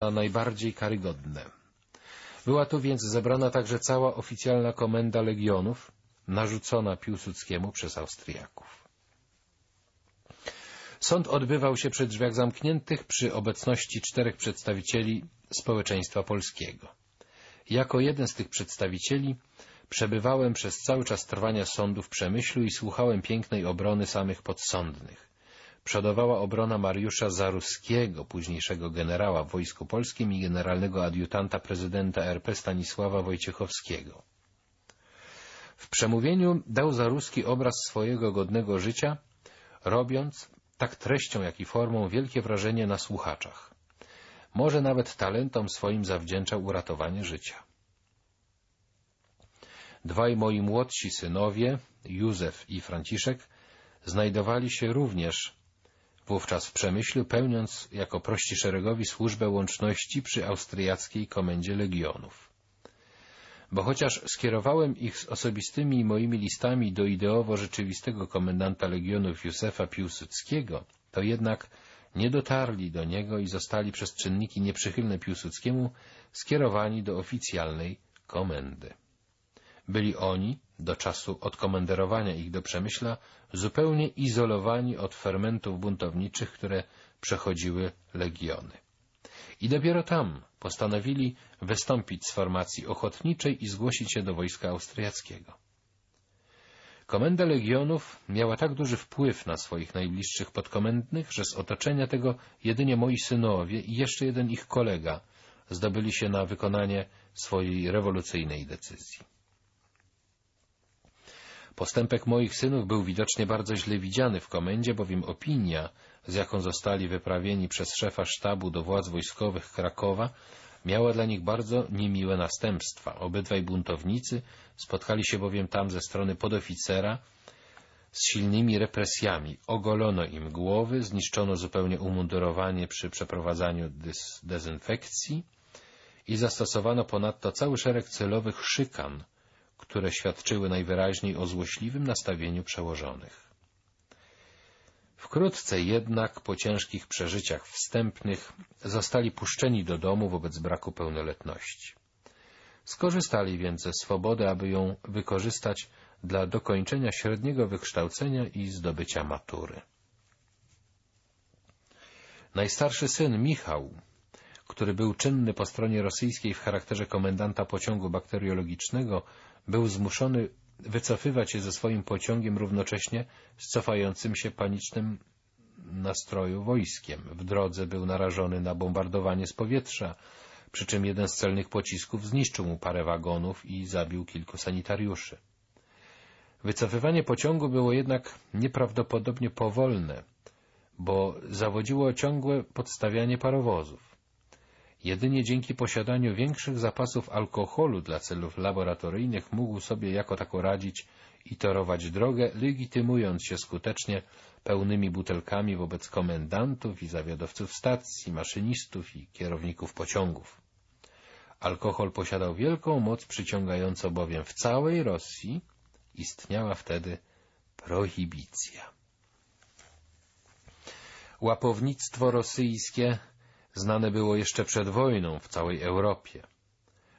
najbardziej karygodne. Była tu więc zebrana także cała oficjalna komenda legionów, narzucona Piłsudskiemu przez Austriaków. Sąd odbywał się przy drzwiach zamkniętych przy obecności czterech przedstawicieli społeczeństwa polskiego. Jako jeden z tych przedstawicieli przebywałem przez cały czas trwania sądu w Przemyślu i słuchałem pięknej obrony samych podsądnych. Przodowała obrona Mariusza Zaruskiego, późniejszego generała w Wojsku Polskim i generalnego adiutanta prezydenta RP Stanisława Wojciechowskiego. W przemówieniu dał Zaruski obraz swojego godnego życia, robiąc, tak treścią jak i formą, wielkie wrażenie na słuchaczach. Może nawet talentom swoim zawdzięczał uratowanie życia. Dwaj moi młodsi synowie, Józef i Franciszek, znajdowali się również wówczas w Przemyślu, pełniąc jako prości szeregowi służbę łączności przy austriackiej komendzie legionów. Bo chociaż skierowałem ich z osobistymi moimi listami do ideowo rzeczywistego komendanta legionów Józefa Piłsudskiego, to jednak nie dotarli do niego i zostali przez czynniki nieprzychylne Piłsudskiemu skierowani do oficjalnej komendy. Byli oni, do czasu odkomenderowania ich do Przemyśla, zupełnie izolowani od fermentów buntowniczych, które przechodziły legiony. I dopiero tam postanowili wystąpić z formacji ochotniczej i zgłosić się do wojska austriackiego. Komenda legionów miała tak duży wpływ na swoich najbliższych podkomendnych, że z otoczenia tego jedynie moi synowie i jeszcze jeden ich kolega zdobyli się na wykonanie swojej rewolucyjnej decyzji. Postępek moich synów był widocznie bardzo źle widziany w komendzie, bowiem opinia, z jaką zostali wyprawieni przez szefa sztabu do władz wojskowych Krakowa, miała dla nich bardzo niemiłe następstwa. Obydwaj buntownicy spotkali się bowiem tam ze strony podoficera z silnymi represjami. Ogolono im głowy, zniszczono zupełnie umundurowanie przy przeprowadzaniu dezynfekcji i zastosowano ponadto cały szereg celowych szykan, które świadczyły najwyraźniej o złośliwym nastawieniu przełożonych. Wkrótce jednak, po ciężkich przeżyciach wstępnych, zostali puszczeni do domu wobec braku pełnoletności. Skorzystali więc ze swobody, aby ją wykorzystać dla dokończenia średniego wykształcenia i zdobycia matury. Najstarszy syn, Michał, który był czynny po stronie rosyjskiej w charakterze komendanta pociągu bakteriologicznego, był zmuszony wycofywać się ze swoim pociągiem równocześnie z cofającym się panicznym nastroju wojskiem. W drodze był narażony na bombardowanie z powietrza, przy czym jeden z celnych pocisków zniszczył mu parę wagonów i zabił kilku sanitariuszy. Wycofywanie pociągu było jednak nieprawdopodobnie powolne, bo zawodziło ciągłe podstawianie parowozów. Jedynie dzięki posiadaniu większych zapasów alkoholu dla celów laboratoryjnych mógł sobie jako tako radzić i torować drogę, legitymując się skutecznie pełnymi butelkami wobec komendantów i zawiadowców stacji, maszynistów i kierowników pociągów. Alkohol posiadał wielką moc przyciągającą bowiem w całej Rosji istniała wtedy prohibicja. Łapownictwo rosyjskie znane było jeszcze przed wojną w całej Europie.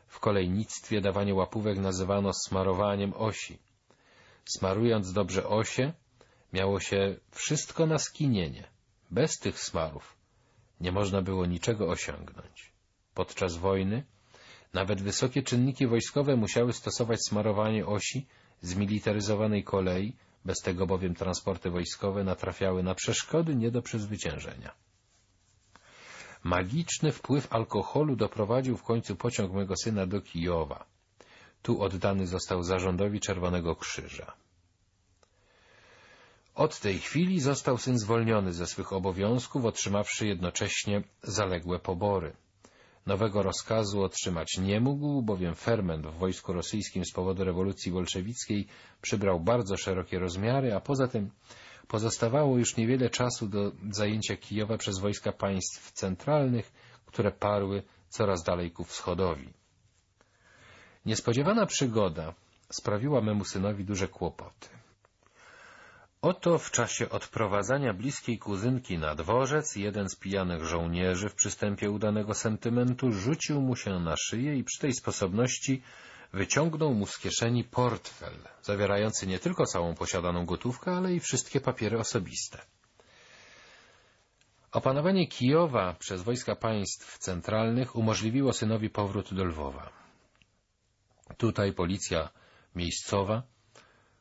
W kolejnictwie dawanie łapówek nazywano smarowaniem osi. Smarując dobrze osie, miało się wszystko na skinienie. Bez tych smarów nie można było niczego osiągnąć. Podczas wojny nawet wysokie czynniki wojskowe musiały stosować smarowanie osi zmilitaryzowanej kolei, bez tego bowiem transporty wojskowe natrafiały na przeszkody nie do przezwyciężenia. Magiczny wpływ alkoholu doprowadził w końcu pociąg mego syna do Kijowa. Tu oddany został zarządowi Czerwonego Krzyża. Od tej chwili został syn zwolniony ze swych obowiązków, otrzymawszy jednocześnie zaległe pobory. Nowego rozkazu otrzymać nie mógł, bowiem ferment w wojsku rosyjskim z powodu rewolucji bolszewickiej przybrał bardzo szerokie rozmiary, a poza tym Pozostawało już niewiele czasu do zajęcia Kijowa przez wojska państw centralnych, które parły coraz dalej ku wschodowi. Niespodziewana przygoda sprawiła memu synowi duże kłopoty. Oto w czasie odprowadzania bliskiej kuzynki na dworzec jeden z pijanych żołnierzy w przystępie udanego sentymentu rzucił mu się na szyję i przy tej sposobności wyciągnął mu z kieszeni portfel, zawierający nie tylko całą posiadaną gotówkę, ale i wszystkie papiery osobiste. Opanowanie Kijowa przez wojska państw centralnych umożliwiło synowi powrót do Lwowa. Tutaj policja miejscowa,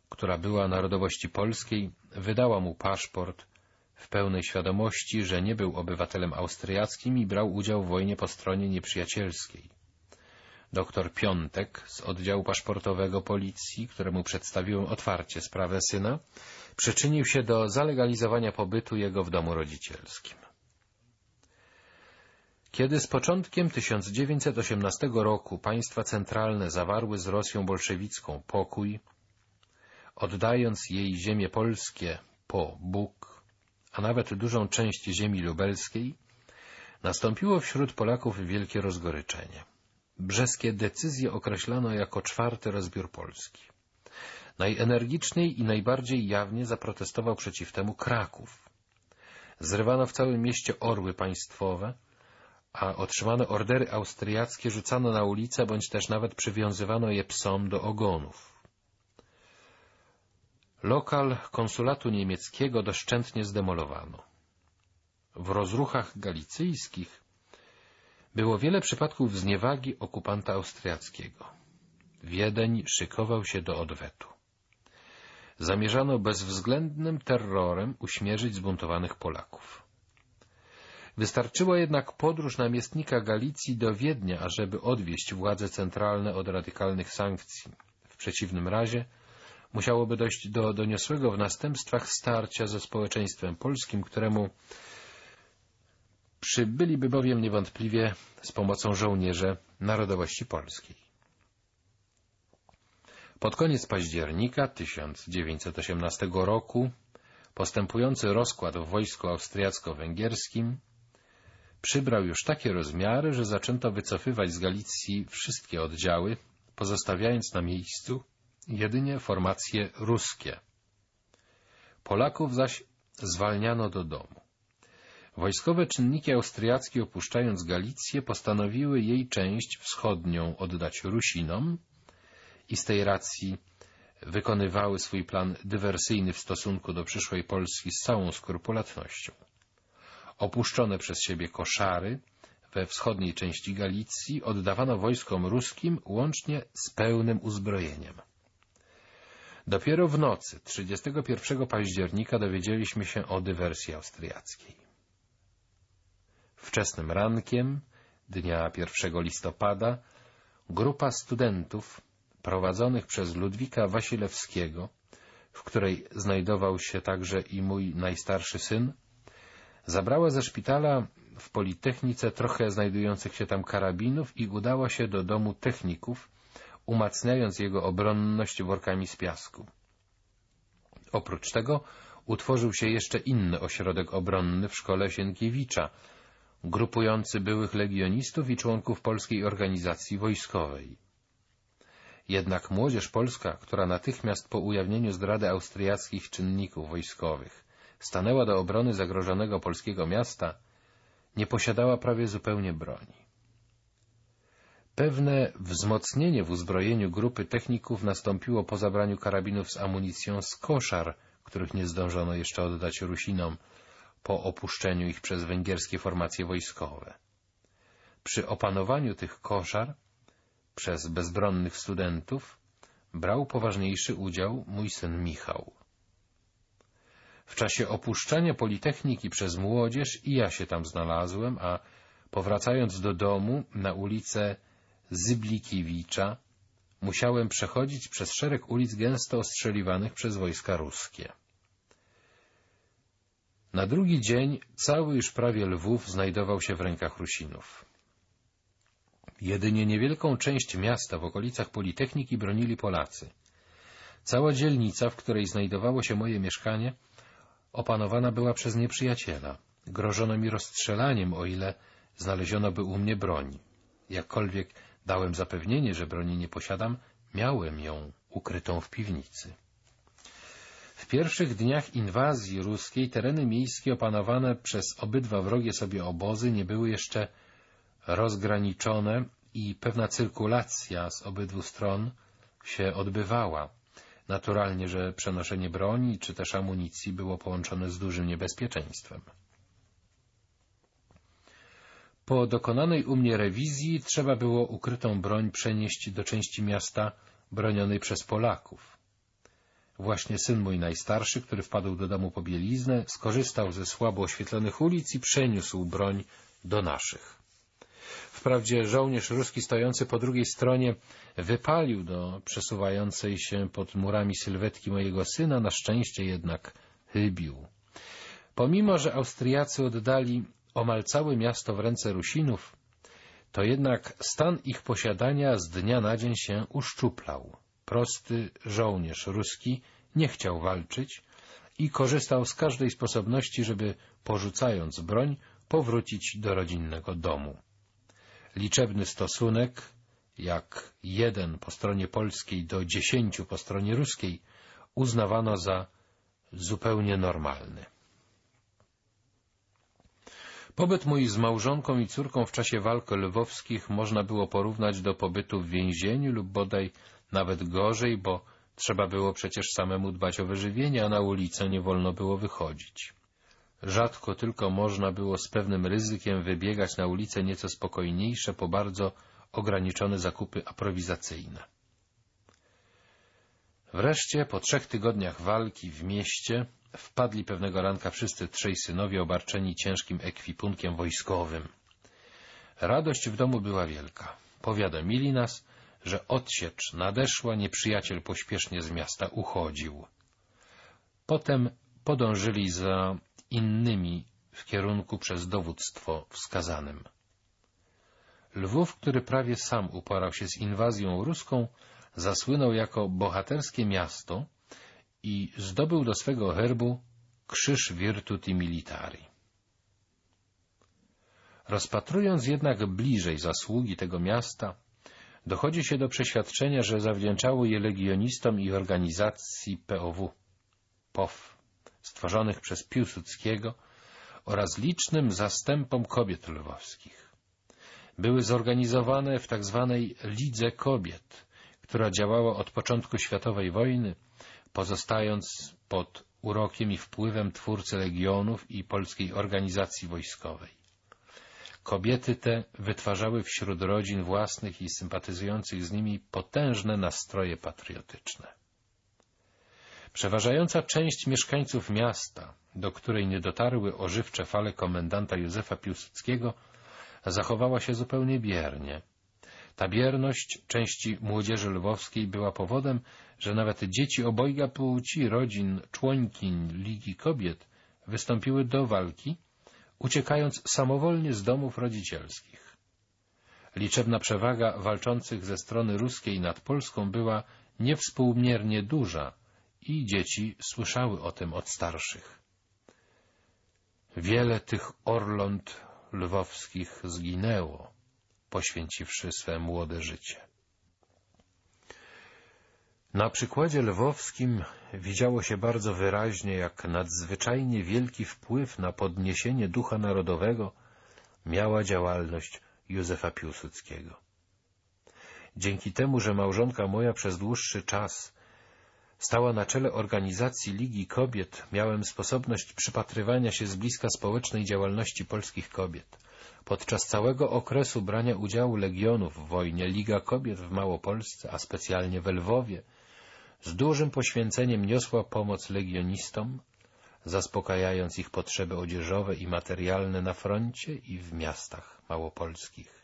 która była narodowości polskiej, wydała mu paszport w pełnej świadomości, że nie był obywatelem austriackim i brał udział w wojnie po stronie nieprzyjacielskiej. Doktor Piątek z oddziału paszportowego policji, któremu przedstawiłem otwarcie sprawę syna, przyczynił się do zalegalizowania pobytu jego w domu rodzicielskim. Kiedy z początkiem 1918 roku państwa centralne zawarły z Rosją bolszewicką pokój, oddając jej ziemie polskie po Bóg, a nawet dużą część ziemi lubelskiej, nastąpiło wśród Polaków wielkie rozgoryczenie. Brzeskie decyzje określano jako czwarty rozbiór Polski. Najenergiczniej i najbardziej jawnie zaprotestował przeciw temu Kraków. Zrywano w całym mieście orły państwowe, a otrzymane ordery austriackie rzucano na ulicę, bądź też nawet przywiązywano je psom do ogonów. Lokal konsulatu niemieckiego doszczętnie zdemolowano. W rozruchach galicyjskich było wiele przypadków zniewagi okupanta austriackiego. Wiedeń szykował się do odwetu. Zamierzano bezwzględnym terrorem uśmierzyć zbuntowanych Polaków. Wystarczyła jednak podróż namiestnika Galicji do Wiednia, ażeby odwieść władze centralne od radykalnych sankcji. W przeciwnym razie musiałoby dojść do doniosłego w następstwach starcia ze społeczeństwem polskim, któremu przybyliby bowiem niewątpliwie z pomocą żołnierze narodowości polskiej. Pod koniec października 1918 roku postępujący rozkład w wojsku austriacko-węgierskim przybrał już takie rozmiary, że zaczęto wycofywać z Galicji wszystkie oddziały, pozostawiając na miejscu jedynie formacje ruskie. Polaków zaś zwalniano do domu. Wojskowe czynniki austriackie opuszczając Galicję postanowiły jej część wschodnią oddać Rusinom i z tej racji wykonywały swój plan dywersyjny w stosunku do przyszłej Polski z całą skrupulatnością. Opuszczone przez siebie koszary we wschodniej części Galicji oddawano wojskom ruskim łącznie z pełnym uzbrojeniem. Dopiero w nocy 31 października dowiedzieliśmy się o dywersji austriackiej. Wczesnym rankiem dnia 1 listopada grupa studentów prowadzonych przez Ludwika Wasilewskiego, w której znajdował się także i mój najstarszy syn, zabrała ze szpitala w Politechnice trochę znajdujących się tam karabinów i udała się do domu techników, umacniając jego obronność workami z piasku. Oprócz tego utworzył się jeszcze inny ośrodek obronny w szkole Sienkiewicza, grupujący byłych legionistów i członków polskiej organizacji wojskowej. Jednak młodzież polska, która natychmiast po ujawnieniu zdrady austriackich czynników wojskowych stanęła do obrony zagrożonego polskiego miasta, nie posiadała prawie zupełnie broni. Pewne wzmocnienie w uzbrojeniu grupy techników nastąpiło po zabraniu karabinów z amunicją z koszar, których nie zdążono jeszcze oddać Rusinom po opuszczeniu ich przez węgierskie formacje wojskowe. Przy opanowaniu tych koszar przez bezbronnych studentów brał poważniejszy udział mój syn Michał. W czasie opuszczania Politechniki przez młodzież i ja się tam znalazłem, a powracając do domu na ulicę Zyblikiewicza musiałem przechodzić przez szereg ulic gęsto ostrzeliwanych przez wojska ruskie. Na drugi dzień cały już prawie Lwów znajdował się w rękach Rusinów. Jedynie niewielką część miasta w okolicach Politechniki bronili Polacy. Cała dzielnica, w której znajdowało się moje mieszkanie, opanowana była przez nieprzyjaciela. Grożono mi rozstrzelaniem, o ile znaleziono by u mnie broń. Jakkolwiek dałem zapewnienie, że broni nie posiadam, miałem ją ukrytą w piwnicy. W pierwszych dniach inwazji ruskiej tereny miejskie opanowane przez obydwa wrogie sobie obozy nie były jeszcze rozgraniczone i pewna cyrkulacja z obydwu stron się odbywała. Naturalnie, że przenoszenie broni czy też amunicji było połączone z dużym niebezpieczeństwem. Po dokonanej u mnie rewizji trzeba było ukrytą broń przenieść do części miasta bronionej przez Polaków. Właśnie syn mój najstarszy, który wpadł do domu po bieliznę, skorzystał ze słabo oświetlonych ulic i przeniósł broń do naszych. Wprawdzie żołnierz ruski stojący po drugiej stronie wypalił do przesuwającej się pod murami sylwetki mojego syna, na szczęście jednak chybił. Pomimo, że Austriacy oddali omal całe miasto w ręce Rusinów, to jednak stan ich posiadania z dnia na dzień się uszczuplał. Prosty żołnierz ruski nie chciał walczyć i korzystał z każdej sposobności, żeby, porzucając broń, powrócić do rodzinnego domu. Liczebny stosunek, jak jeden po stronie polskiej do dziesięciu po stronie ruskiej, uznawano za zupełnie normalny. Pobyt mój z małżonką i córką w czasie walk lwowskich można było porównać do pobytu w więzieniu lub bodaj nawet gorzej, bo trzeba było przecież samemu dbać o wyżywienie, a na ulicę nie wolno było wychodzić. Rzadko tylko można było z pewnym ryzykiem wybiegać na ulice nieco spokojniejsze po bardzo ograniczone zakupy aprowizacyjne. Wreszcie, po trzech tygodniach walki w mieście, wpadli pewnego ranka wszyscy trzej synowie obarczeni ciężkim ekwipunkiem wojskowym. Radość w domu była wielka. Powiadomili nas, że odsiecz nadeszła, nieprzyjaciel pośpiesznie z miasta uchodził. Potem podążyli za innymi w kierunku przez dowództwo wskazanym. Lwów, który prawie sam uporał się z inwazją ruską, zasłynął jako bohaterskie miasto i zdobył do swego herbu krzyż Virtuti Militari. Rozpatrując jednak bliżej zasługi tego miasta, dochodzi się do przeświadczenia, że zawdzięczało je legionistom i organizacji POW, POW, stworzonych przez Piłsudskiego oraz licznym zastępom kobiet lwowskich. Były zorganizowane w tzw. Tak Lidze Kobiet, która działała od początku światowej wojny, pozostając pod urokiem i wpływem twórcy legionów i polskiej organizacji wojskowej. Kobiety te wytwarzały wśród rodzin własnych i sympatyzujących z nimi potężne nastroje patriotyczne. Przeważająca część mieszkańców miasta, do której nie dotarły ożywcze fale komendanta Józefa Piłsudskiego, zachowała się zupełnie biernie. Ta bierność części młodzieży lwowskiej była powodem, że nawet dzieci obojga płci rodzin człońkiń Ligi Kobiet wystąpiły do walki, uciekając samowolnie z domów rodzicielskich. Liczebna przewaga walczących ze strony ruskiej nad Polską była niewspółmiernie duża i dzieci słyszały o tym od starszych. Wiele tych orląt lwowskich zginęło, poświęciwszy swe młode życie. Na przykładzie lwowskim widziało się bardzo wyraźnie, jak nadzwyczajnie wielki wpływ na podniesienie ducha narodowego miała działalność Józefa Piłsudskiego. Dzięki temu, że małżonka moja przez dłuższy czas stała na czele organizacji Ligi Kobiet, miałem sposobność przypatrywania się z bliska społecznej działalności polskich kobiet. Podczas całego okresu brania udziału legionów w wojnie Liga Kobiet w Małopolsce, a specjalnie w Lwowie, z dużym poświęceniem niosła pomoc legionistom, zaspokajając ich potrzeby odzieżowe i materialne na froncie i w miastach małopolskich.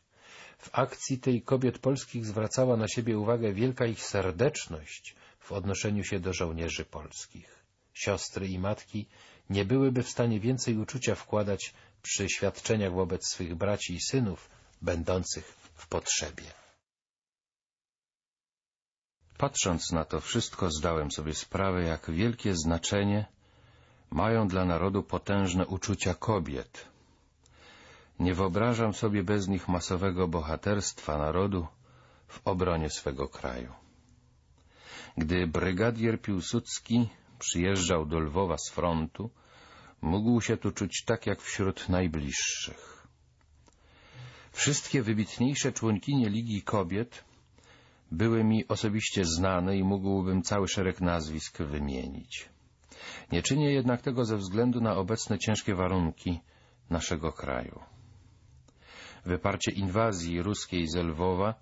W akcji tej kobiet polskich zwracała na siebie uwagę wielka ich serdeczność w odnoszeniu się do żołnierzy polskich. Siostry i matki nie byłyby w stanie więcej uczucia wkładać przy świadczeniach wobec swych braci i synów, będących w potrzebie. Patrząc na to wszystko, zdałem sobie sprawę, jak wielkie znaczenie mają dla narodu potężne uczucia kobiet. Nie wyobrażam sobie bez nich masowego bohaterstwa narodu w obronie swego kraju. Gdy brygadier Piłsudski przyjeżdżał do Lwowa z frontu, mógł się tu czuć tak jak wśród najbliższych. Wszystkie wybitniejsze członkinie Ligi Kobiet były mi osobiście znane i mógłbym cały szereg nazwisk wymienić. Nie czynię jednak tego ze względu na obecne ciężkie warunki naszego kraju. Wyparcie inwazji ruskiej z Lwowa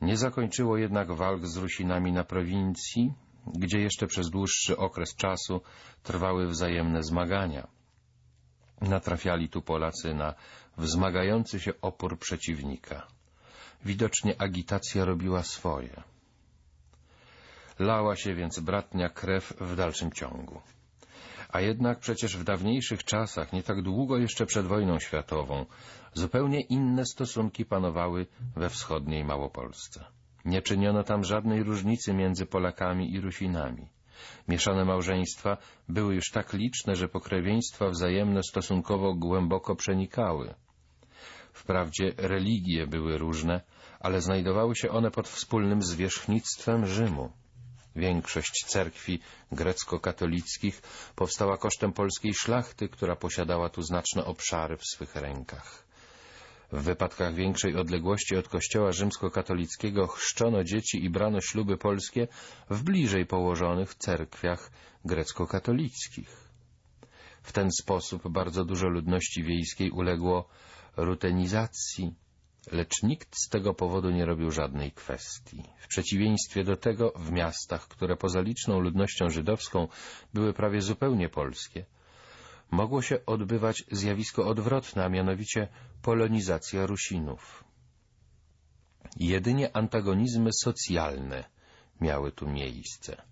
nie zakończyło jednak walk z Rusinami na prowincji, gdzie jeszcze przez dłuższy okres czasu trwały wzajemne zmagania. Natrafiali tu Polacy na wzmagający się opór przeciwnika. Widocznie agitacja robiła swoje. Lała się więc bratnia krew w dalszym ciągu. A jednak przecież w dawniejszych czasach, nie tak długo jeszcze przed wojną światową, zupełnie inne stosunki panowały we wschodniej Małopolsce. Nie czyniono tam żadnej różnicy między Polakami i Rusinami. Mieszane małżeństwa były już tak liczne, że pokrewieństwa wzajemne stosunkowo głęboko przenikały. Wprawdzie religie były różne, ale znajdowały się one pod wspólnym zwierzchnictwem Rzymu. Większość cerkwi grecko-katolickich powstała kosztem polskiej szlachty, która posiadała tu znaczne obszary w swych rękach. W wypadkach większej odległości od kościoła rzymskokatolickiego chrzczono dzieci i brano śluby polskie w bliżej położonych cerkwiach grecko-katolickich. W ten sposób bardzo dużo ludności wiejskiej uległo rutenizacji, lecz nikt z tego powodu nie robił żadnej kwestii. W przeciwieństwie do tego w miastach, które poza liczną ludnością żydowską były prawie zupełnie polskie, mogło się odbywać zjawisko odwrotne, a mianowicie polonizacja Rusinów. Jedynie antagonizmy socjalne miały tu miejsce.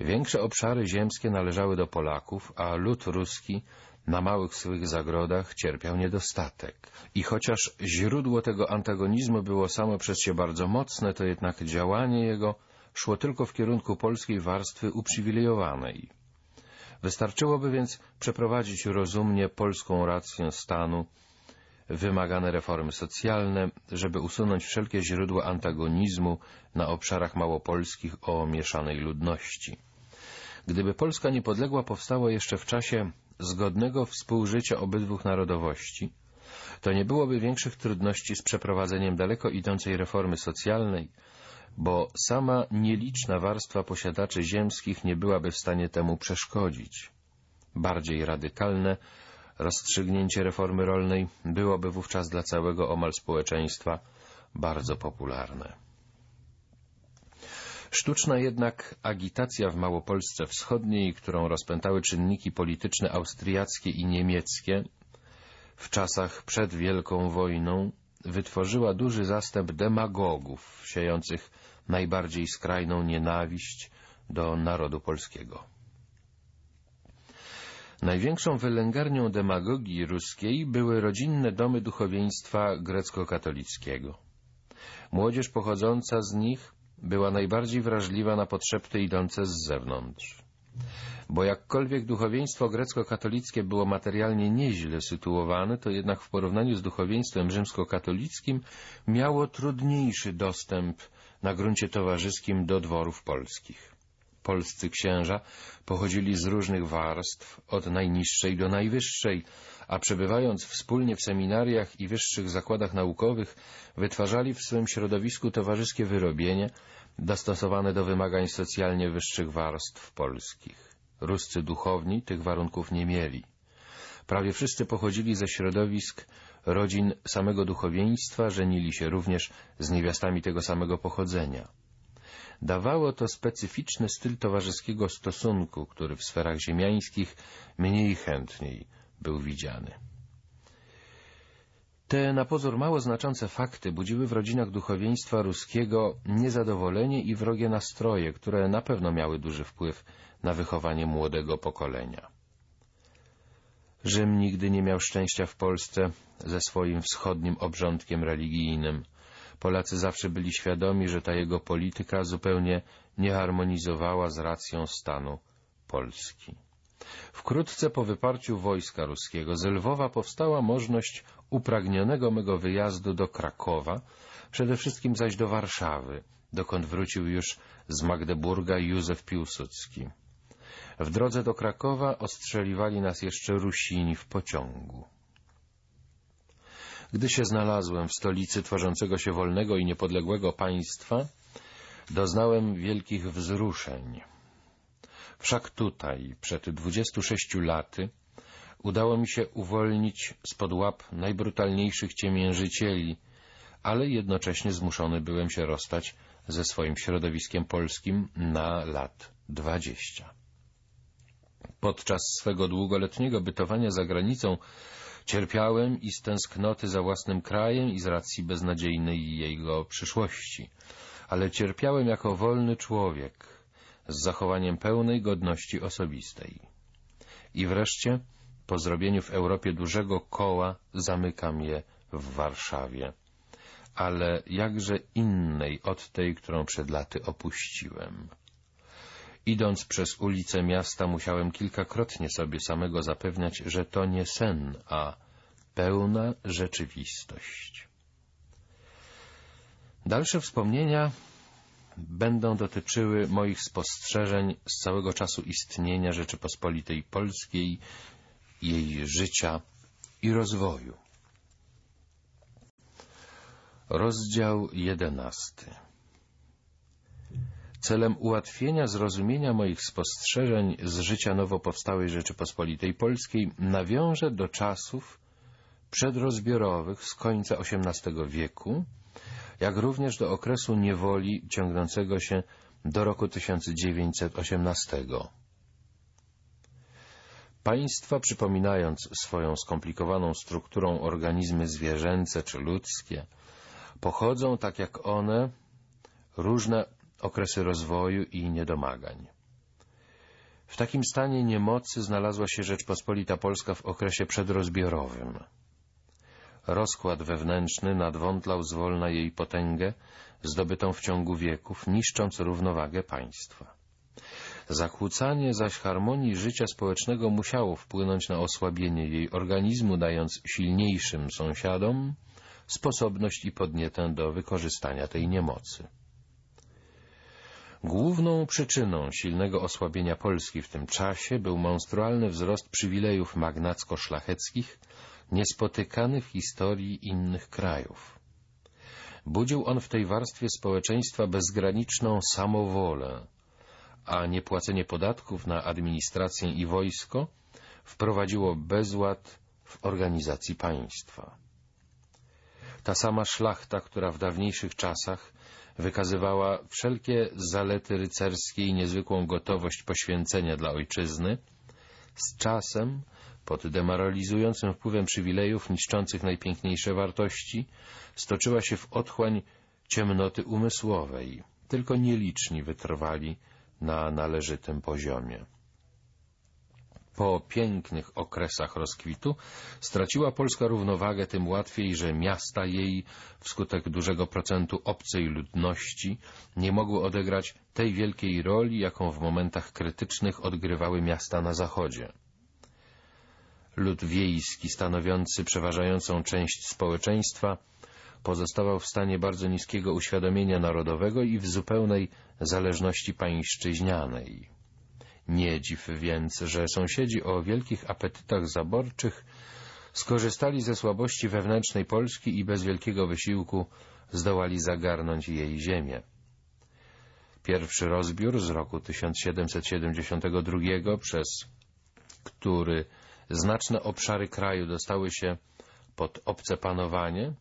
Większe obszary ziemskie należały do Polaków, a lud ruski na małych swych zagrodach cierpiał niedostatek. I chociaż źródło tego antagonizmu było samo przez się bardzo mocne, to jednak działanie jego szło tylko w kierunku polskiej warstwy uprzywilejowanej. Wystarczyłoby więc przeprowadzić rozumnie polską rację stanu, wymagane reformy socjalne, żeby usunąć wszelkie źródła antagonizmu na obszarach małopolskich o mieszanej ludności. Gdyby Polska niepodległa powstała jeszcze w czasie zgodnego współżycia obydwu narodowości, to nie byłoby większych trudności z przeprowadzeniem daleko idącej reformy socjalnej, bo sama nieliczna warstwa posiadaczy ziemskich nie byłaby w stanie temu przeszkodzić. Bardziej radykalne rozstrzygnięcie reformy rolnej byłoby wówczas dla całego omal społeczeństwa bardzo popularne. Sztuczna jednak agitacja w Małopolsce Wschodniej, którą rozpętały czynniki polityczne austriackie i niemieckie w czasach przed Wielką Wojną, wytworzyła duży zastęp demagogów siejących najbardziej skrajną nienawiść do narodu polskiego. Największą wylęgarnią demagogii ruskiej były rodzinne domy duchowieństwa grecko-katolickiego. Młodzież pochodząca z nich była najbardziej wrażliwa na podszepty idące z zewnątrz. Bo jakkolwiek duchowieństwo grecko-katolickie było materialnie nieźle sytuowane, to jednak w porównaniu z duchowieństwem rzymskokatolickim miało trudniejszy dostęp na gruncie towarzyskim do dworów polskich. Polscy księża pochodzili z różnych warstw, od najniższej do najwyższej, a przebywając wspólnie w seminariach i wyższych zakładach naukowych, wytwarzali w swym środowisku towarzyskie wyrobienie, dostosowane do wymagań socjalnie wyższych warstw polskich. Ruscy duchowni tych warunków nie mieli. Prawie wszyscy pochodzili ze środowisk rodzin samego duchowieństwa, żenili się również z niewiastami tego samego pochodzenia. Dawało to specyficzny styl towarzyskiego stosunku, który w sferach ziemiańskich mniej chętniej był widziany. Te na pozór mało znaczące fakty budziły w rodzinach duchowieństwa ruskiego niezadowolenie i wrogie nastroje, które na pewno miały duży wpływ na wychowanie młodego pokolenia. Rzym nigdy nie miał szczęścia w Polsce ze swoim wschodnim obrządkiem religijnym. Polacy zawsze byli świadomi, że ta jego polityka zupełnie nie harmonizowała z racją stanu Polski. Wkrótce po wyparciu wojska ruskiego z Lwowa powstała możliwość upragnionego mego wyjazdu do Krakowa, przede wszystkim zaś do Warszawy, dokąd wrócił już z Magdeburga Józef Piłsudski. W drodze do Krakowa ostrzeliwali nas jeszcze Rusini w pociągu. Gdy się znalazłem w stolicy tworzącego się wolnego i niepodległego państwa, doznałem wielkich wzruszeń. Wszak tutaj, przed 26 laty, udało mi się uwolnić spod łap najbrutalniejszych ciemiężycieli, ale jednocześnie zmuszony byłem się rozstać ze swoim środowiskiem polskim na lat dwadzieścia. Podczas swego długoletniego bytowania za granicą cierpiałem i z tęsknoty za własnym krajem i z racji beznadziejnej jego przyszłości, ale cierpiałem jako wolny człowiek, z zachowaniem pełnej godności osobistej. I wreszcie, po zrobieniu w Europie dużego koła, zamykam je w Warszawie, ale jakże innej od tej, którą przed laty opuściłem. Idąc przez ulice miasta musiałem kilkakrotnie sobie samego zapewniać, że to nie sen, a pełna rzeczywistość. Dalsze wspomnienia będą dotyczyły moich spostrzeżeń z całego czasu istnienia Rzeczypospolitej Polskiej, jej życia i rozwoju. Rozdział jedenasty Celem ułatwienia zrozumienia moich spostrzeżeń z życia nowo powstałej Rzeczypospolitej Polskiej nawiążę do czasów przedrozbiorowych z końca XVIII wieku, jak również do okresu niewoli ciągnącego się do roku 1918. Państwa, przypominając swoją skomplikowaną strukturą organizmy zwierzęce czy ludzkie, pochodzą, tak jak one, różne okresy rozwoju i niedomagań. W takim stanie niemocy znalazła się Rzeczpospolita Polska w okresie przedrozbiorowym. Rozkład wewnętrzny nadwątlał zwolna jej potęgę, zdobytą w ciągu wieków, niszcząc równowagę państwa. Zakłócanie zaś harmonii życia społecznego musiało wpłynąć na osłabienie jej organizmu, dając silniejszym sąsiadom sposobność i podnietę do wykorzystania tej niemocy. Główną przyczyną silnego osłabienia Polski w tym czasie był monstrualny wzrost przywilejów magnacko-szlacheckich, niespotykany w historii innych krajów. Budził on w tej warstwie społeczeństwa bezgraniczną samowolę, a niepłacenie podatków na administrację i wojsko wprowadziło bezład w organizacji państwa. Ta sama szlachta, która w dawniejszych czasach wykazywała wszelkie zalety rycerskie i niezwykłą gotowość poświęcenia dla ojczyzny, z czasem, pod demoralizującym wpływem przywilejów niszczących najpiękniejsze wartości, stoczyła się w otchłań ciemnoty umysłowej. Tylko nieliczni wytrwali na należytym poziomie. Po pięknych okresach rozkwitu straciła Polska równowagę tym łatwiej, że miasta jej wskutek dużego procentu obcej ludności nie mogły odegrać tej wielkiej roli, jaką w momentach krytycznych odgrywały miasta na zachodzie. Lud wiejski, stanowiący przeważającą część społeczeństwa, pozostawał w stanie bardzo niskiego uświadomienia narodowego i w zupełnej zależności pańszczyźnianej. Nie dziw więc, że sąsiedzi o wielkich apetytach zaborczych skorzystali ze słabości wewnętrznej Polski i bez wielkiego wysiłku zdołali zagarnąć jej ziemię. Pierwszy rozbiór z roku 1772, przez który znaczne obszary kraju dostały się pod obce panowanie,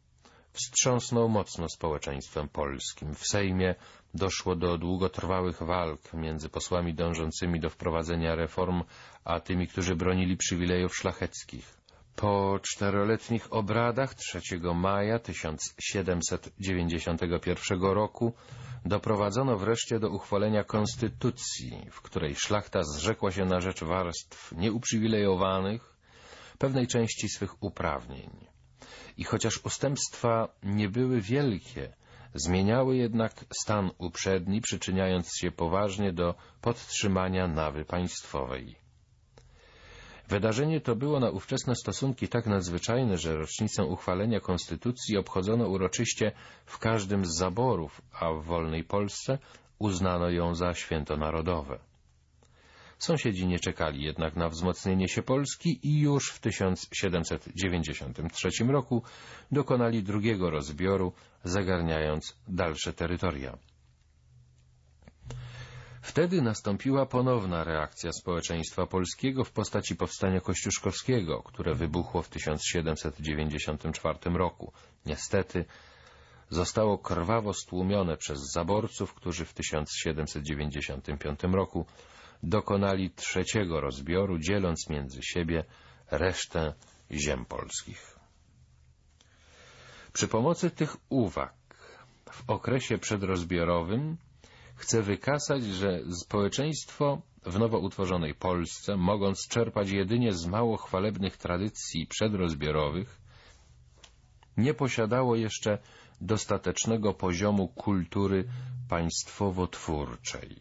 wstrząsnął mocno społeczeństwem polskim. W Sejmie doszło do długotrwałych walk między posłami dążącymi do wprowadzenia reform, a tymi, którzy bronili przywilejów szlacheckich. Po czteroletnich obradach 3 maja 1791 roku doprowadzono wreszcie do uchwalenia konstytucji, w której szlachta zrzekła się na rzecz warstw nieuprzywilejowanych pewnej części swych uprawnień. I chociaż ustępstwa nie były wielkie, zmieniały jednak stan uprzedni, przyczyniając się poważnie do podtrzymania nawy państwowej. Wydarzenie to było na ówczesne stosunki tak nadzwyczajne, że rocznicę uchwalenia konstytucji obchodzono uroczyście w każdym z zaborów, a w wolnej Polsce uznano ją za święto narodowe. Sąsiedzi nie czekali jednak na wzmocnienie się Polski i już w 1793 roku dokonali drugiego rozbioru, zagarniając dalsze terytoria. Wtedy nastąpiła ponowna reakcja społeczeństwa polskiego w postaci powstania kościuszkowskiego, które wybuchło w 1794 roku. Niestety zostało krwawo stłumione przez zaborców, którzy w 1795 roku dokonali trzeciego rozbioru, dzieląc między siebie resztę ziem polskich. Przy pomocy tych uwag w okresie przedrozbiorowym chcę wykazać, że społeczeństwo w nowo utworzonej Polsce, mogąc czerpać jedynie z mało chwalebnych tradycji przedrozbiorowych, nie posiadało jeszcze dostatecznego poziomu kultury państwowo-twórczej.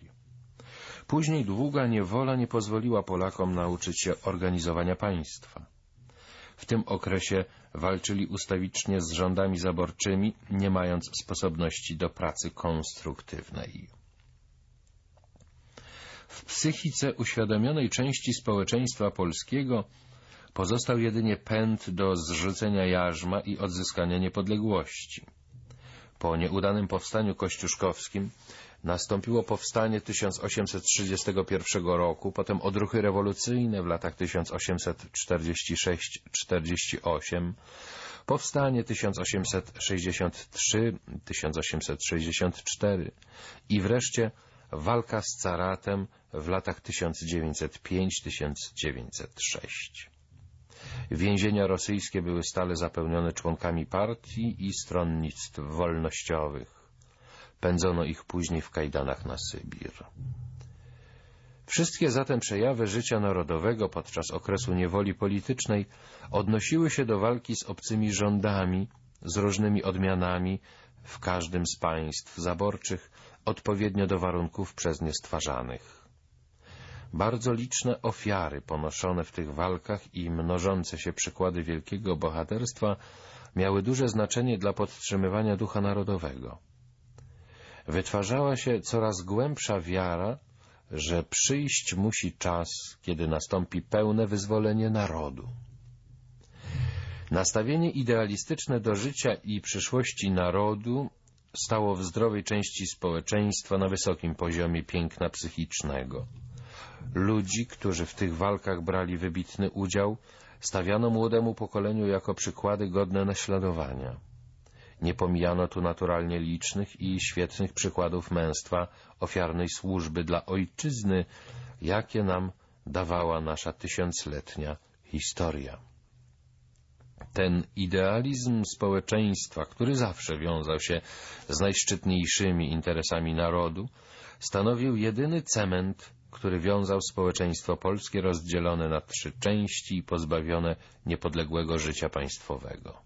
Później długa niewola nie pozwoliła Polakom nauczyć się organizowania państwa. W tym okresie walczyli ustawicznie z rządami zaborczymi, nie mając sposobności do pracy konstruktywnej. W psychice uświadomionej części społeczeństwa polskiego pozostał jedynie pęd do zrzucenia jarzma i odzyskania niepodległości. Po nieudanym powstaniu kościuszkowskim nastąpiło powstanie 1831 roku, potem odruchy rewolucyjne w latach 1846-48, powstanie 1863-1864 i wreszcie walka z caratem w latach 1905-1906. Więzienia rosyjskie były stale zapełnione członkami partii i stronnictw wolnościowych. Pędzono ich później w kajdanach na Sybir. Wszystkie zatem przejawy życia narodowego podczas okresu niewoli politycznej odnosiły się do walki z obcymi rządami, z różnymi odmianami w każdym z państw zaborczych, odpowiednio do warunków przez nie stwarzanych. Bardzo liczne ofiary ponoszone w tych walkach i mnożące się przykłady wielkiego bohaterstwa miały duże znaczenie dla podtrzymywania ducha narodowego. Wytwarzała się coraz głębsza wiara, że przyjść musi czas, kiedy nastąpi pełne wyzwolenie narodu. Nastawienie idealistyczne do życia i przyszłości narodu stało w zdrowej części społeczeństwa na wysokim poziomie piękna psychicznego. Ludzi, którzy w tych walkach brali wybitny udział, stawiano młodemu pokoleniu jako przykłady godne naśladowania. Nie pomijano tu naturalnie licznych i świetnych przykładów męstwa, ofiarnej służby dla ojczyzny, jakie nam dawała nasza tysiącletnia historia. Ten idealizm społeczeństwa, który zawsze wiązał się z najszczytniejszymi interesami narodu, stanowił jedyny cement, który wiązał społeczeństwo polskie rozdzielone na trzy części i pozbawione niepodległego życia państwowego.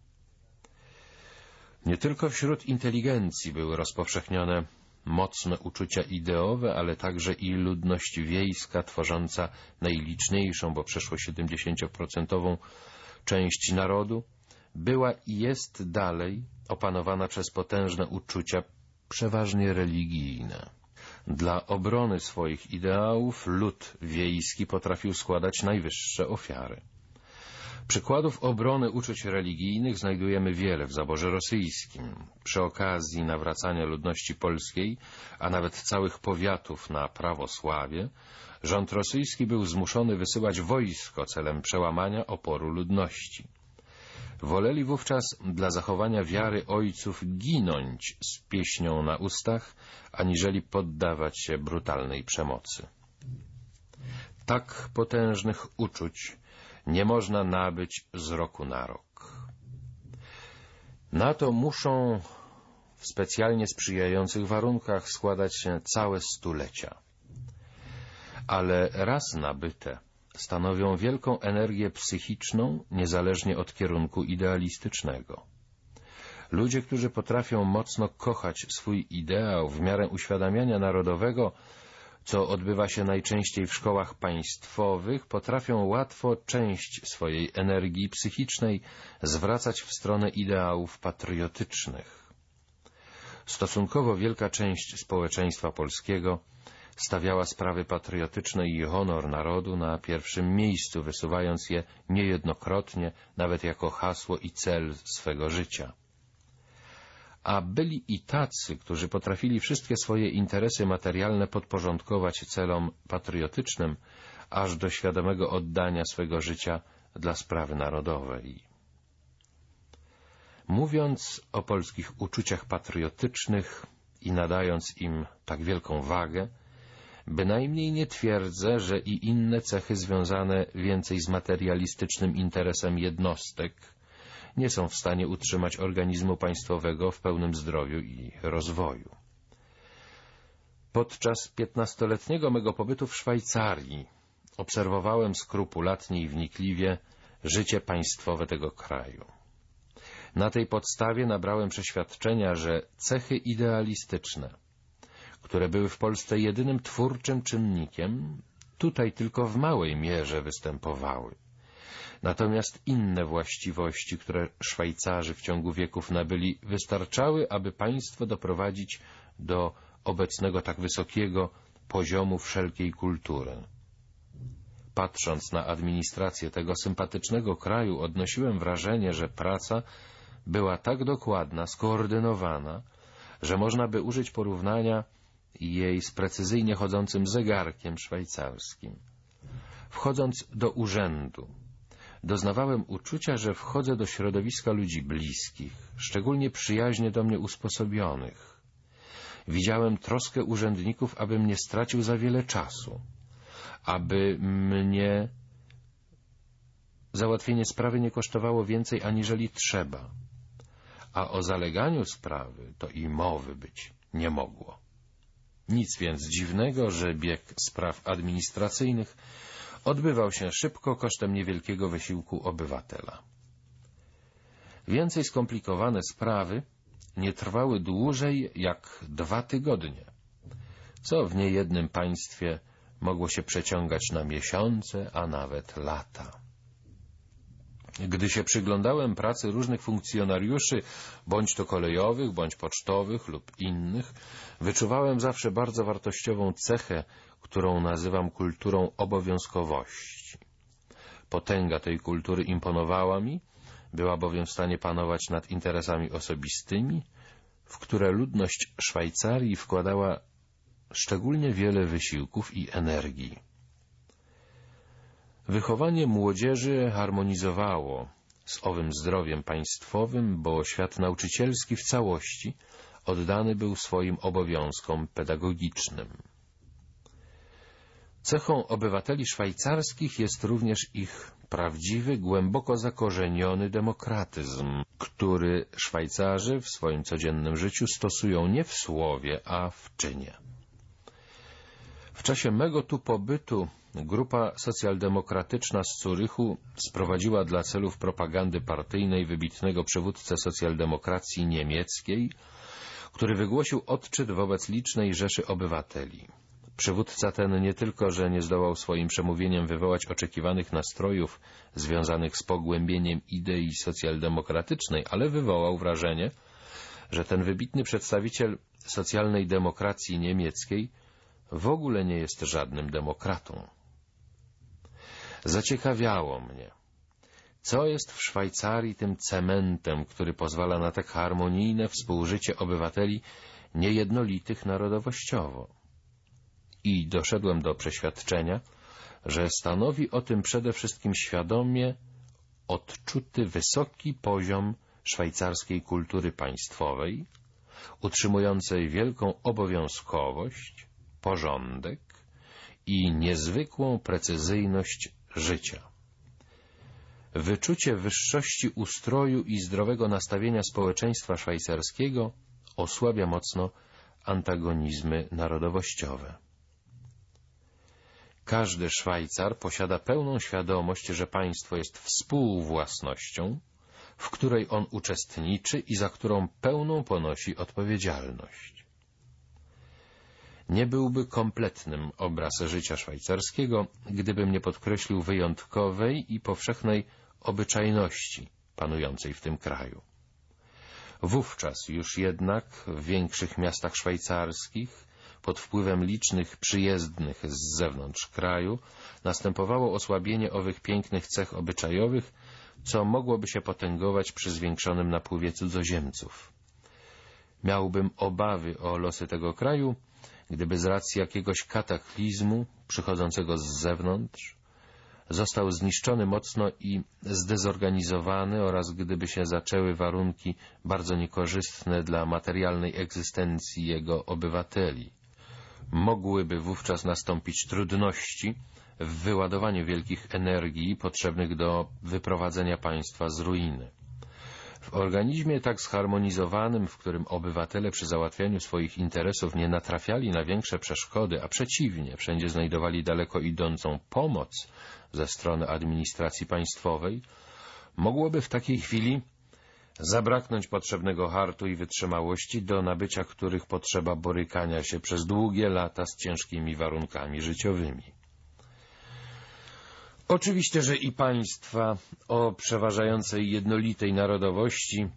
Nie tylko wśród inteligencji były rozpowszechnione mocne uczucia ideowe, ale także i ludność wiejska tworząca najliczniejszą, bo przeszło 70% część narodu, była i jest dalej opanowana przez potężne uczucia, przeważnie religijne. Dla obrony swoich ideałów lud wiejski potrafił składać najwyższe ofiary. Przykładów obrony uczuć religijnych znajdujemy wiele w zaborze rosyjskim. Przy okazji nawracania ludności polskiej, a nawet całych powiatów na prawosławie, rząd rosyjski był zmuszony wysyłać wojsko celem przełamania oporu ludności. Woleli wówczas dla zachowania wiary ojców ginąć z pieśnią na ustach, aniżeli poddawać się brutalnej przemocy. Tak potężnych uczuć nie można nabyć z roku na rok. Na to muszą w specjalnie sprzyjających warunkach składać się całe stulecia. Ale raz nabyte stanowią wielką energię psychiczną, niezależnie od kierunku idealistycznego. Ludzie, którzy potrafią mocno kochać swój ideał w miarę uświadamiania narodowego, co odbywa się najczęściej w szkołach państwowych, potrafią łatwo część swojej energii psychicznej zwracać w stronę ideałów patriotycznych. Stosunkowo wielka część społeczeństwa polskiego stawiała sprawy patriotyczne i honor narodu na pierwszym miejscu, wysuwając je niejednokrotnie, nawet jako hasło i cel swego życia. A byli i tacy, którzy potrafili wszystkie swoje interesy materialne podporządkować celom patriotycznym, aż do świadomego oddania swego życia dla sprawy narodowej. Mówiąc o polskich uczuciach patriotycznych i nadając im tak wielką wagę, bynajmniej nie twierdzę, że i inne cechy związane więcej z materialistycznym interesem jednostek nie są w stanie utrzymać organizmu państwowego w pełnym zdrowiu i rozwoju. Podczas piętnastoletniego mego pobytu w Szwajcarii obserwowałem skrupulatnie i wnikliwie życie państwowe tego kraju. Na tej podstawie nabrałem przeświadczenia, że cechy idealistyczne, które były w Polsce jedynym twórczym czynnikiem, tutaj tylko w małej mierze występowały. Natomiast inne właściwości, które Szwajcarzy w ciągu wieków nabyli, wystarczały, aby państwo doprowadzić do obecnego tak wysokiego poziomu wszelkiej kultury. Patrząc na administrację tego sympatycznego kraju, odnosiłem wrażenie, że praca była tak dokładna, skoordynowana, że można by użyć porównania jej z precyzyjnie chodzącym zegarkiem szwajcarskim. Wchodząc do urzędu, doznawałem uczucia, że wchodzę do środowiska ludzi bliskich, szczególnie przyjaźnie do mnie usposobionych. Widziałem troskę urzędników, abym nie stracił za wiele czasu, aby mnie załatwienie sprawy nie kosztowało więcej aniżeli trzeba a o zaleganiu sprawy to i mowy być nie mogło. Nic więc dziwnego, że bieg spraw administracyjnych odbywał się szybko kosztem niewielkiego wysiłku obywatela. Więcej skomplikowane sprawy nie trwały dłużej jak dwa tygodnie, co w niejednym państwie mogło się przeciągać na miesiące, a nawet lata. Gdy się przyglądałem pracy różnych funkcjonariuszy, bądź to kolejowych, bądź pocztowych lub innych, wyczuwałem zawsze bardzo wartościową cechę, którą nazywam kulturą obowiązkowości. Potęga tej kultury imponowała mi, była bowiem w stanie panować nad interesami osobistymi, w które ludność Szwajcarii wkładała szczególnie wiele wysiłków i energii. Wychowanie młodzieży harmonizowało z owym zdrowiem państwowym, bo świat nauczycielski w całości oddany był swoim obowiązkom pedagogicznym. Cechą obywateli szwajcarskich jest również ich prawdziwy, głęboko zakorzeniony demokratyzm, który Szwajcarzy w swoim codziennym życiu stosują nie w słowie, a w czynie. W czasie mego tu pobytu grupa socjaldemokratyczna z Curychu sprowadziła dla celów propagandy partyjnej wybitnego przywódcę socjaldemokracji niemieckiej, który wygłosił odczyt wobec licznej rzeszy obywateli. Przywódca ten nie tylko, że nie zdołał swoim przemówieniem wywołać oczekiwanych nastrojów związanych z pogłębieniem idei socjaldemokratycznej, ale wywołał wrażenie, że ten wybitny przedstawiciel socjalnej demokracji niemieckiej w ogóle nie jest żadnym demokratą. Zaciekawiało mnie, co jest w Szwajcarii tym cementem, który pozwala na tak harmonijne współżycie obywateli niejednolitych narodowościowo. I doszedłem do przeświadczenia, że stanowi o tym przede wszystkim świadomie odczuty wysoki poziom szwajcarskiej kultury państwowej, utrzymującej wielką obowiązkowość, porządek i niezwykłą precyzyjność życia. Wyczucie wyższości ustroju i zdrowego nastawienia społeczeństwa szwajcarskiego osłabia mocno antagonizmy narodowościowe. Każdy Szwajcar posiada pełną świadomość, że państwo jest współwłasnością, w której on uczestniczy i za którą pełną ponosi odpowiedzialność nie byłby kompletnym obraz życia szwajcarskiego, gdybym nie podkreślił wyjątkowej i powszechnej obyczajności panującej w tym kraju. Wówczas już jednak w większych miastach szwajcarskich pod wpływem licznych przyjezdnych z zewnątrz kraju, następowało osłabienie owych pięknych cech obyczajowych, co mogłoby się potęgować przy zwiększonym napływie cudzoziemców. Miałbym obawy o losy tego kraju, gdyby z racji jakiegoś kataklizmu przychodzącego z zewnątrz został zniszczony mocno i zdezorganizowany oraz gdyby się zaczęły warunki bardzo niekorzystne dla materialnej egzystencji jego obywateli. Mogłyby wówczas nastąpić trudności w wyładowaniu wielkich energii potrzebnych do wyprowadzenia państwa z ruiny. W organizmie tak zharmonizowanym, w którym obywatele przy załatwianiu swoich interesów nie natrafiali na większe przeszkody, a przeciwnie, wszędzie znajdowali daleko idącą pomoc ze strony administracji państwowej, mogłoby w takiej chwili zabraknąć potrzebnego hartu i wytrzymałości, do nabycia których potrzeba borykania się przez długie lata z ciężkimi warunkami życiowymi. Oczywiście, że i państwa o przeważającej jednolitej narodowości,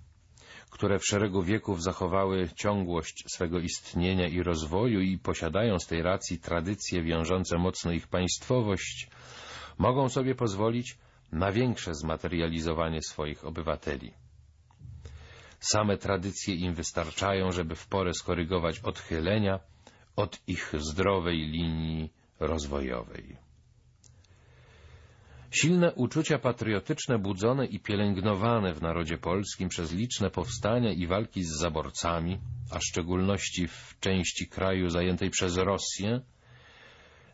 które w szeregu wieków zachowały ciągłość swego istnienia i rozwoju i posiadają z tej racji tradycje wiążące mocno ich państwowość, mogą sobie pozwolić na większe zmaterializowanie swoich obywateli. Same tradycje im wystarczają, żeby w porę skorygować odchylenia od ich zdrowej linii rozwojowej. Silne uczucia patriotyczne budzone i pielęgnowane w narodzie polskim przez liczne powstania i walki z zaborcami, a w szczególności w części kraju zajętej przez Rosję,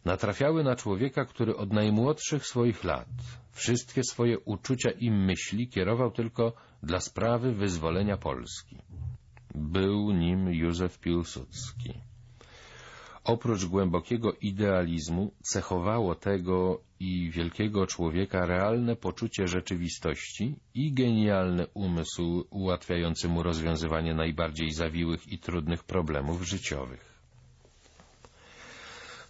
natrafiały na człowieka, który od najmłodszych swoich lat wszystkie swoje uczucia i myśli kierował tylko dla sprawy wyzwolenia Polski. Był nim Józef Piłsudski. Oprócz głębokiego idealizmu cechowało tego i wielkiego człowieka realne poczucie rzeczywistości i genialny umysł ułatwiający mu rozwiązywanie najbardziej zawiłych i trudnych problemów życiowych.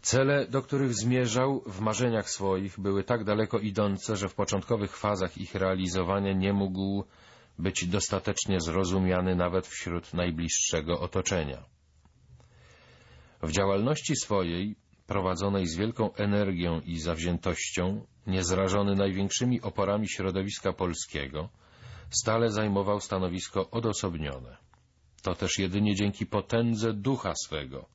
Cele, do których zmierzał w marzeniach swoich, były tak daleko idące, że w początkowych fazach ich realizowania nie mógł być dostatecznie zrozumiany nawet wśród najbliższego otoczenia. W działalności swojej, prowadzonej z wielką energią i zawziętością, niezrażony największymi oporami środowiska polskiego, stale zajmował stanowisko odosobnione. To też jedynie dzięki potędze ducha swego